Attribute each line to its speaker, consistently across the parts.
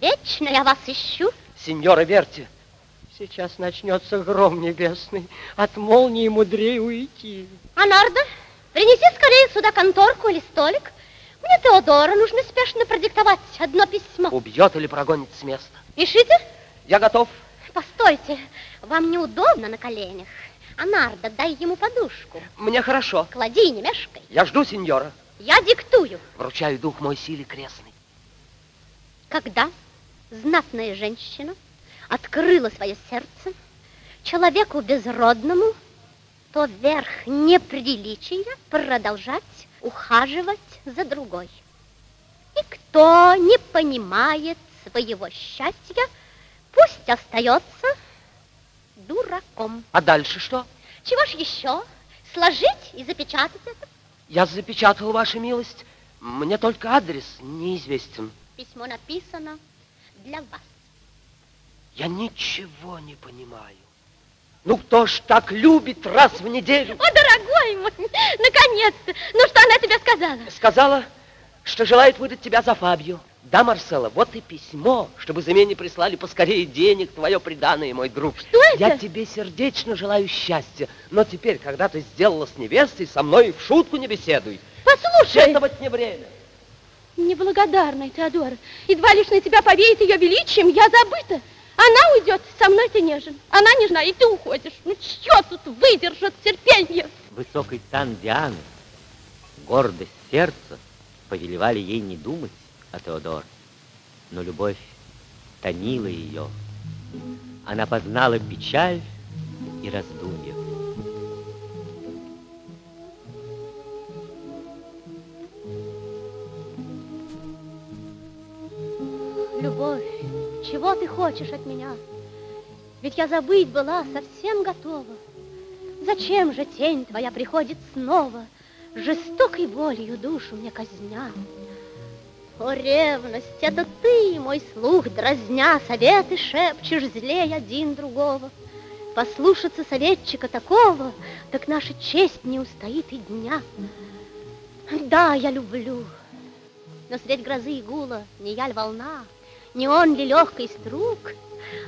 Speaker 1: Вечно я вас ищу.
Speaker 2: Сеньора Верти, сейчас начнется гром небесный. От молнии мудрее уйти.
Speaker 1: Анарда, принеси скорее сюда конторку или столик. Мне Теодора нужно спешно продиктовать одно письмо.
Speaker 2: Убьет или прогонит с места.
Speaker 1: Пишите.
Speaker 2: Я готов.
Speaker 1: Постойте, вам неудобно на коленях. Анарда, дай ему подушку.
Speaker 2: Мне хорошо.
Speaker 1: Клади, не мешкай.
Speaker 2: Я жду, сеньора.
Speaker 1: Я диктую.
Speaker 2: Вручаю дух мой силе крестный.
Speaker 1: Когда знатная женщина открыла свое сердце человеку безродному, то верх неприличия продолжать ухаживать за другой. И кто не понимает своего счастья, пусть остается дураком.
Speaker 2: А дальше что?
Speaker 1: Чего ж еще? Сложить и запечатать это?
Speaker 2: Я запечатал, ваша милость. Мне только адрес неизвестен.
Speaker 1: Письмо написано для вас.
Speaker 2: Я ничего не понимаю. Ну, кто ж так любит раз в неделю?
Speaker 1: О, дорогой мой, наконец-то! Ну, что она тебе сказала?
Speaker 2: Сказала, что желает выдать тебя за Фабию. Да, Марсела, вот и письмо, чтобы замене прислали поскорее денег, твое преданное, мой друг.
Speaker 1: Что это?
Speaker 2: Я тебе сердечно желаю счастья, но теперь, когда ты сделала с невестой, со мной в шутку не беседуй.
Speaker 1: Послушай.
Speaker 2: Сетовать не время.
Speaker 3: Неблагодарная Теодора, едва лишь на тебя повеет ее величием, я забыта. Она уйдет, со мной ты нежен. Она нежна, и ты уходишь. Ну, что тут выдержит терпенье?
Speaker 4: Высокий сан Дианы, гордость сердца повелевали ей не думать о Теодор. Но любовь тонила ее. Она познала печаль и раздумье.
Speaker 1: Чего ты хочешь от меня? Ведь я забыть была совсем готова. Зачем же тень твоя приходит снова, Жестокой болью душу мне казня? О, ревность, это ты, мой слух дразня, Советы шепчешь злей один другого. Послушаться советчика такого, Так наша честь не устоит и дня. Да, я люблю, но средь грозы и гула Не я ль волна, не он ли легкий струк?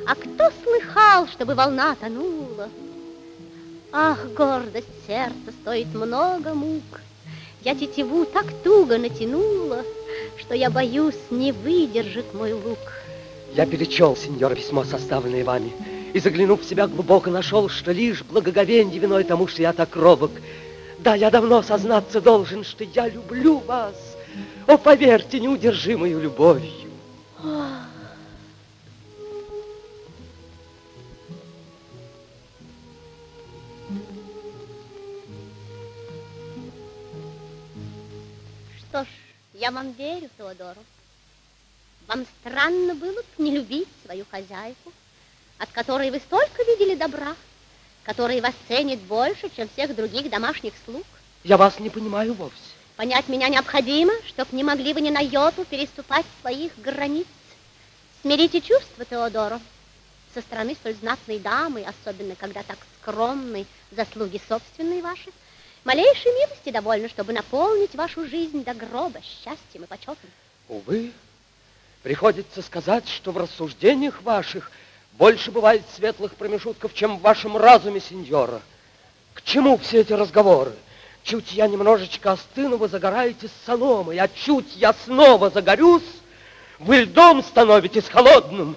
Speaker 1: А кто слыхал, чтобы волна тонула? Ах, гордость сердца стоит много мук. Я тетиву так туго натянула, Что я боюсь, не выдержит мой лук.
Speaker 2: Я перечел, сеньор, письмо, составленное вами, и, заглянув в себя глубоко, нашел, что лишь благоговенье виной тому, что я так робок. Да, я давно сознаться должен, что я люблю вас. О, поверьте, неудержимую любовью.
Speaker 1: Что ж, я вам верю, Теодору. Вам странно было б не любить свою хозяйку, от которой вы столько видели добра, которая вас ценит больше, чем всех других домашних слуг.
Speaker 2: Я вас не понимаю вовсе.
Speaker 1: Понять меня необходимо, чтоб не могли вы ни на йоту переступать своих границ. Смирите чувства, Теодоро, со стороны столь знатной дамы, особенно когда так скромны заслуги собственные ваши. Малейшей милости довольно, чтобы наполнить вашу жизнь до гроба счастьем и почетом.
Speaker 2: Увы, приходится сказать, что в рассуждениях ваших больше бывает светлых промежутков, чем в вашем разуме, сеньора. К чему все эти разговоры? Чуть я немножечко остыну, вы загораете соломой, а чуть я снова загорюсь, вы льдом становитесь холодным.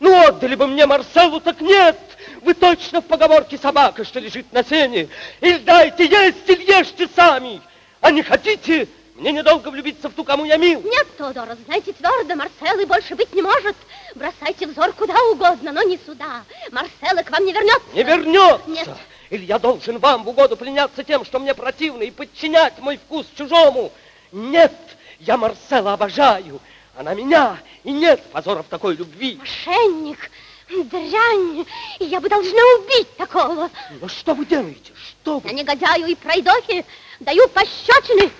Speaker 2: Ну, отдали бы мне Марселу, так нет. Вы точно в поговорке собака, что лежит на сене. Или дайте есть, или ешьте сами. А не хотите, мне недолго влюбиться в ту, кому я мил.
Speaker 1: Нет, Теодора, знаете твердо, Марселы больше быть не может. Бросайте взор куда угодно, но не сюда. Марсела к вам не вернется.
Speaker 2: Не вернется.
Speaker 1: Нет.
Speaker 2: Или я должен вам в угоду пленяться тем, что мне противно, и подчинять мой вкус чужому? Нет, я Марсела обожаю. Она меня, и нет позора в такой любви.
Speaker 1: Мошенник, дрянь, я бы должна убить такого.
Speaker 2: Но что вы делаете? Что вы?
Speaker 1: Я негодяю и пройдохе даю пощечины